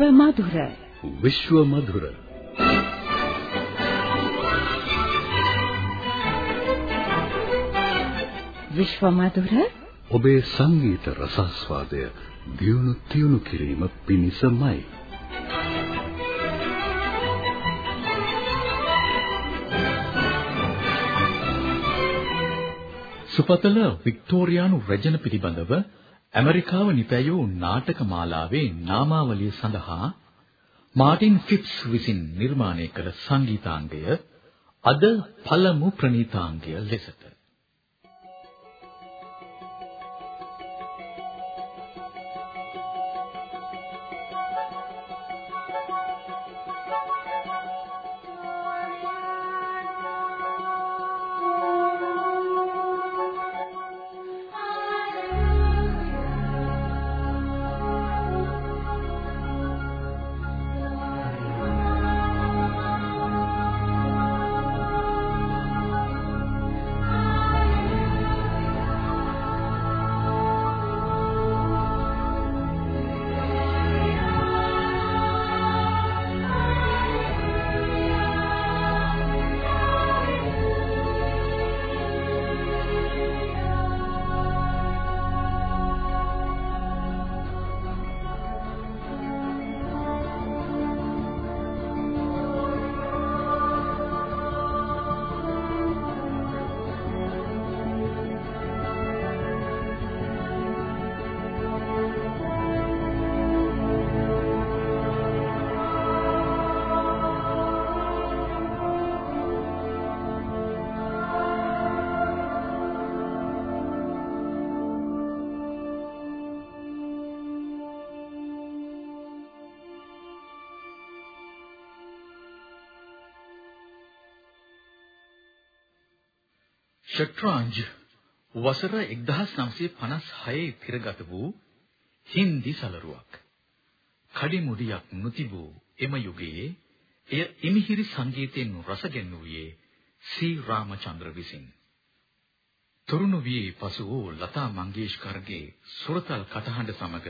විශ්ව මధుර විශ්ව මధుර විශ්ව මధుර ඔබේ සංගීත රසාස්වාදය දියුණු තියුණු කිරීම පිණිසමයි සුපතල වික්ටෝරියානු රජන පිළිබඳව ඇමරිකාව නිපැයූ නාටක මාලාවේ නාමාවලිය සඳහා මාටින් ෆිප්ස් විසින් නිර්මාණය කළ සංගීතාංගය අද පළමු ප්‍රණීතාංගය ලෙසට ෂට්‍රාන්ජ් වසර 1956 තිරගත වූ හින්දි සලරුවක්. කඩිමුඩියක් නොතිබූ එම යුගයේ එය ඉමිහිරි සංගීතයෙන් රසගැන්වුවේ සී රාමචන්ද්‍ර විසින්. තරුණ වී පසු වූ ලතා මංගেশකර්ගේ සුරතල් කටහඬ සමග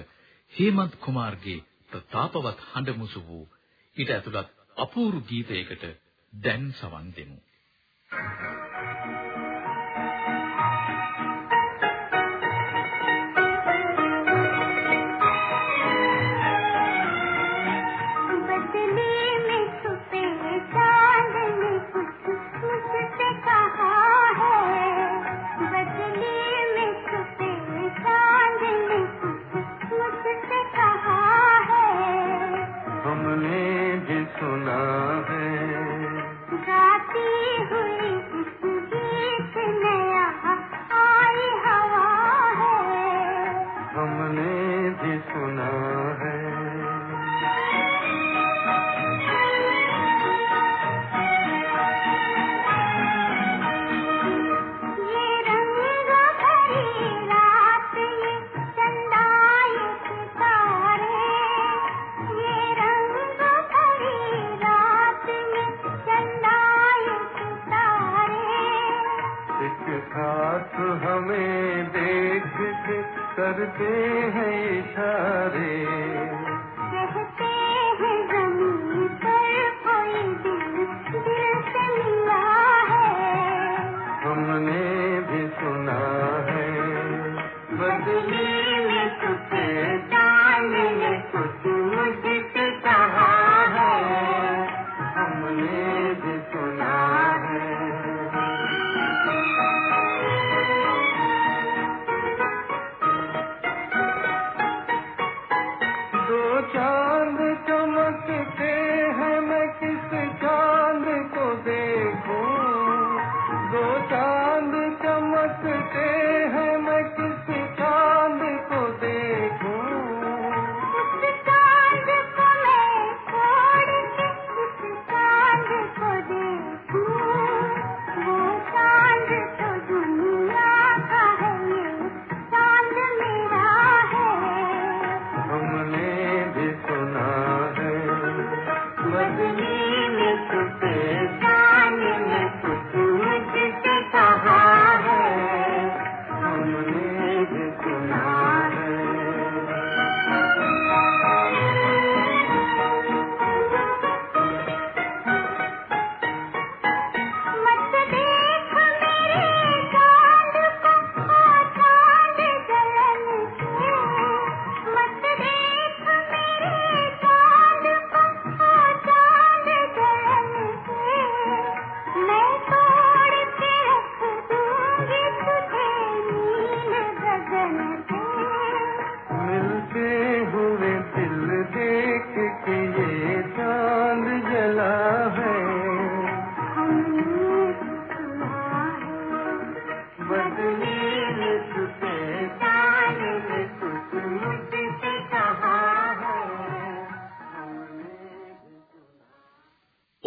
හේමන්ත් කුමාර්ගේ ප්‍රතාපවත් හඬ මුසු වූ ඊට ඇතුළත් අපූර්ව ගීතයකට දැන් සවන් දෙමු. Thank you.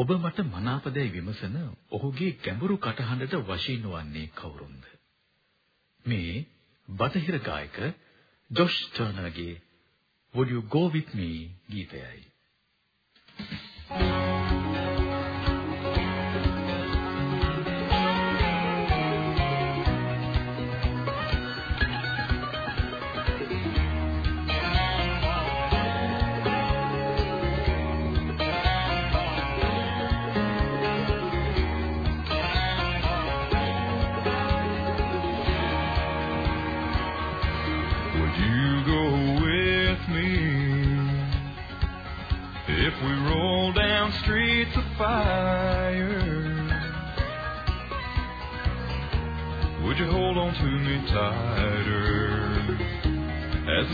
ඔබ මට මනාපදයි විමසන ඔහුගේ ගැඹුරු කටහඬට වශීන් වන්නේ කවුරුන්ද? මේ බටහිර ගායක Josh ටර්නර්ගේ Would You Go With Me ගීතයයි.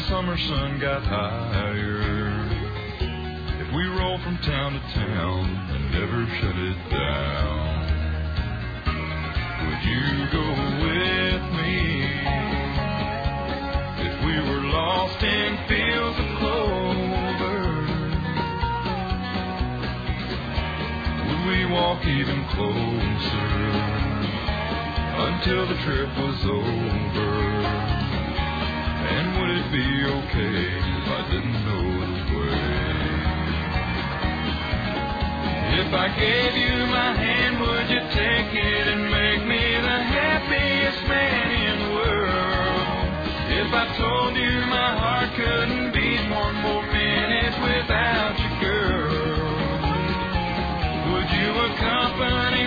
Summer sun got higher. If we roll from town to town and never shut it down, would you go with me? If we were lost in fields of clover, would we walk even closer until the trip was over? Be okay if I didn't know the way? If I gave you my hand, would you take it and make me the happiest man in the world? If I told you my heart couldn't beat one more minute without you, girl, would you accompany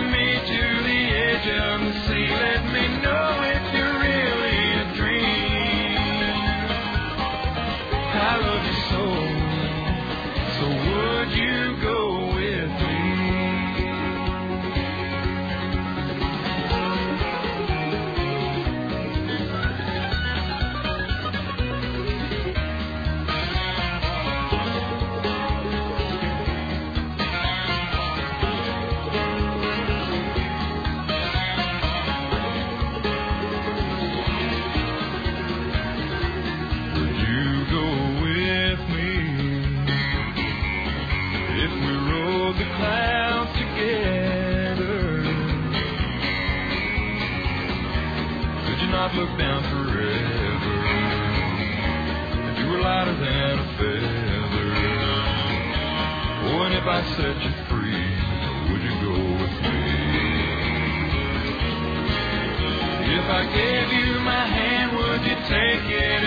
I gave you my hand, would you take it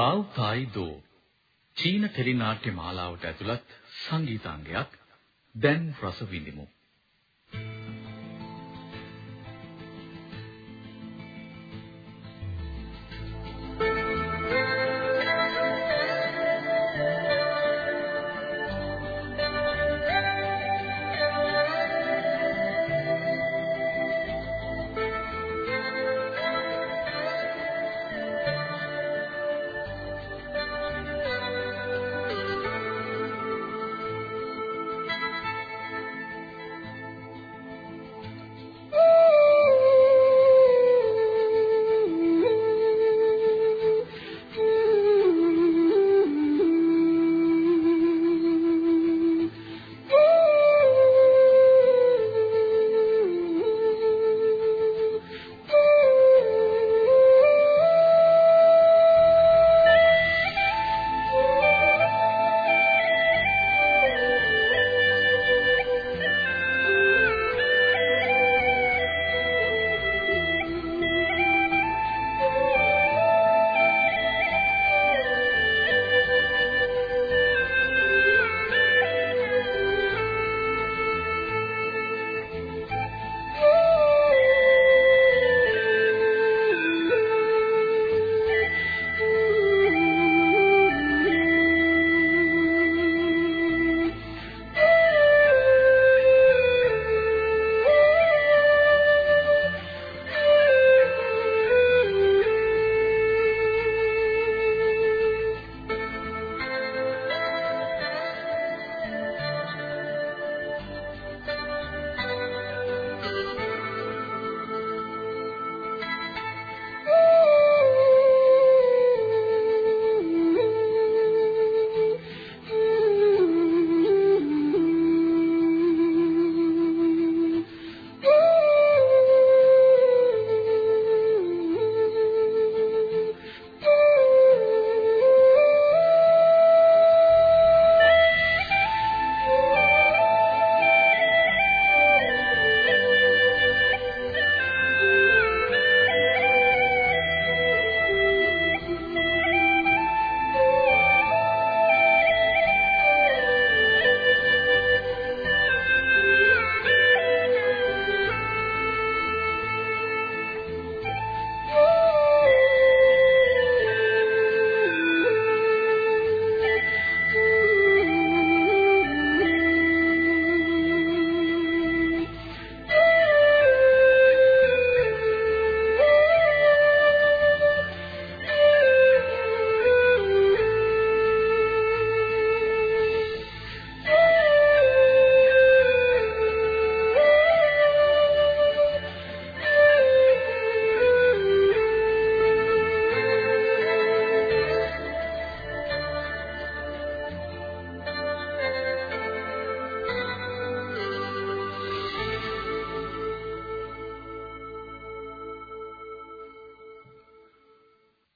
දාව් තායි දෝ චීන tele නාට්‍ය මාලාවට ඇතුළත් සංගීතාංගයක් දැන් රස විඳිමු.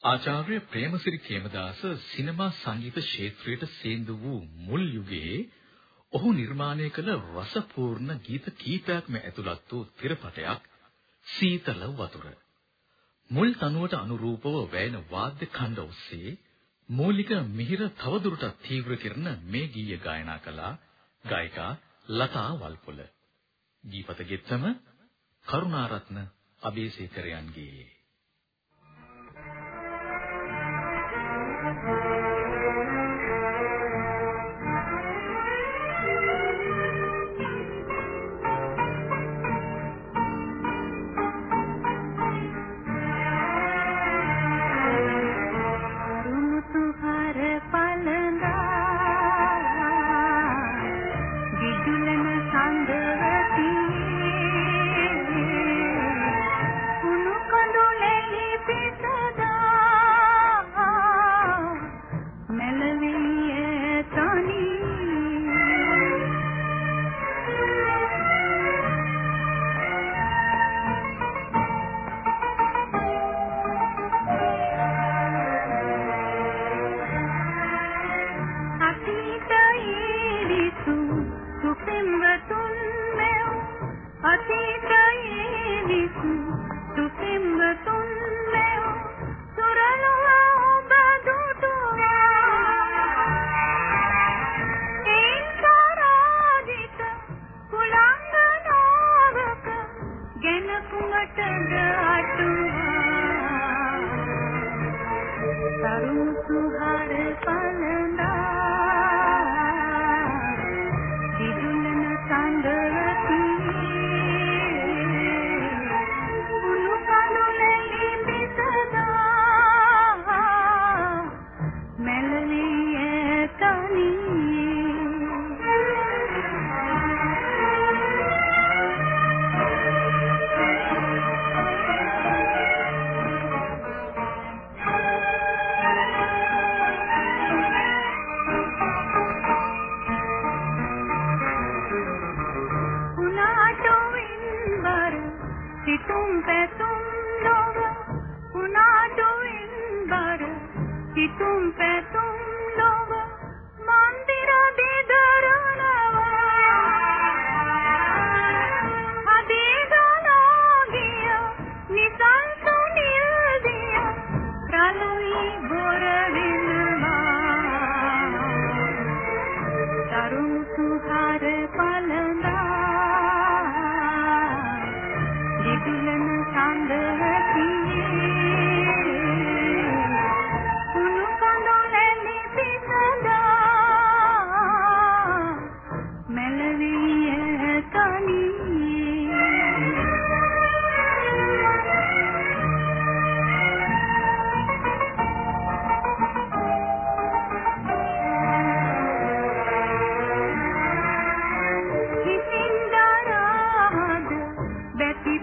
ආචාර්ය ප්‍රේමසිරි කේමදාස සිනමා සංගීත ක්ෂේත්‍රයට සේඳු වූ මුල් යුගයේ ඔහු නිර්මාණය කළ රසපූර්ණ ගීත කීපයක්ම ඇතුළත් වූ තිරපටයක් සීතල වතුර. මුල් තනුවට අනුරූපව වැයෙන වාද්‍ය ඛණ්ඩ ඔස්සේ මූලික මිහිර තවදුරටත් තීව්‍ර කරන මේ ගීය ගායනා කළා ගායිකා ලතා වල්පොල. දීපත ගෙත්තම කරුණාරත්න අබේසේකරයන්ගේ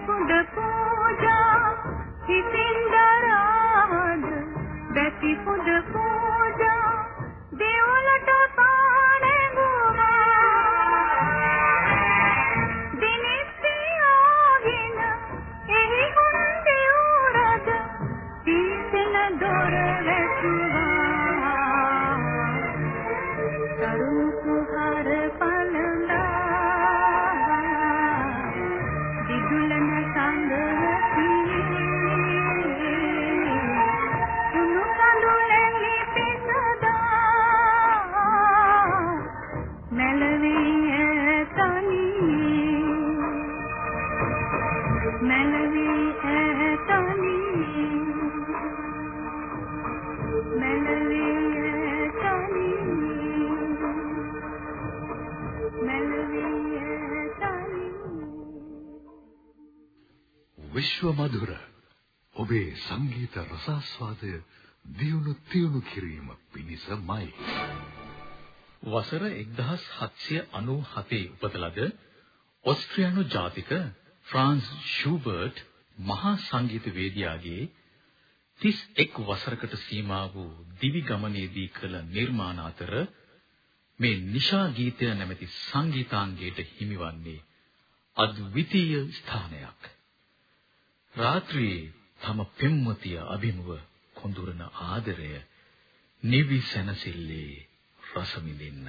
कुंड पूजा किसी විශ්ව මధుර ඔබේ සංගීත රසාස්වාදය දියුණු තියුණු කිරීම පිණිසමයි. වසර 1797 උපත ලද ඕස්ට්‍රියානු ජාතික ෆ්‍රාන්ස් ෂූබර්ට් මහා සංගීත වේදිකාවේ 31 වසරකට සීමා වූ දිවි ගමනේදී කළ නිර්මාණ අතර මේ නිශා ගීතය නැමැති සංගීතාංගයට හිමිවන්නේ අද්විතීය ස්ථානයක්. රාත්‍රියේ තම පෙම්වතිය අභිමුව කොඳුරන ආදරය නිවි සැනසෙල්ලේ රස විඳින්න.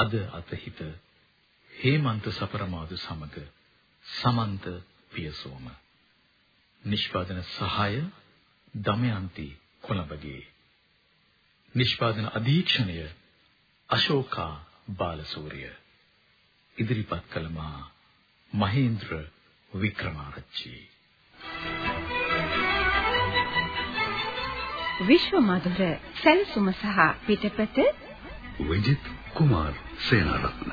අද අතහිත හේමන්ත සපරමාදු සමග සමන්ත පියසෝම. නිෂ්පාදන සහාය දමයන්ති කොළඹගේ. නිෂ්පාදන අධීක්ෂණය අශෝකා බාලසූරිය. ඉදිරිපත් කළ මා මහේන්ද්‍ර වික්‍රමාරච්චි. විශ්ව මధుර සැලසුම සහ පිටපත විජිත් කුමාර් සේනාරත්න.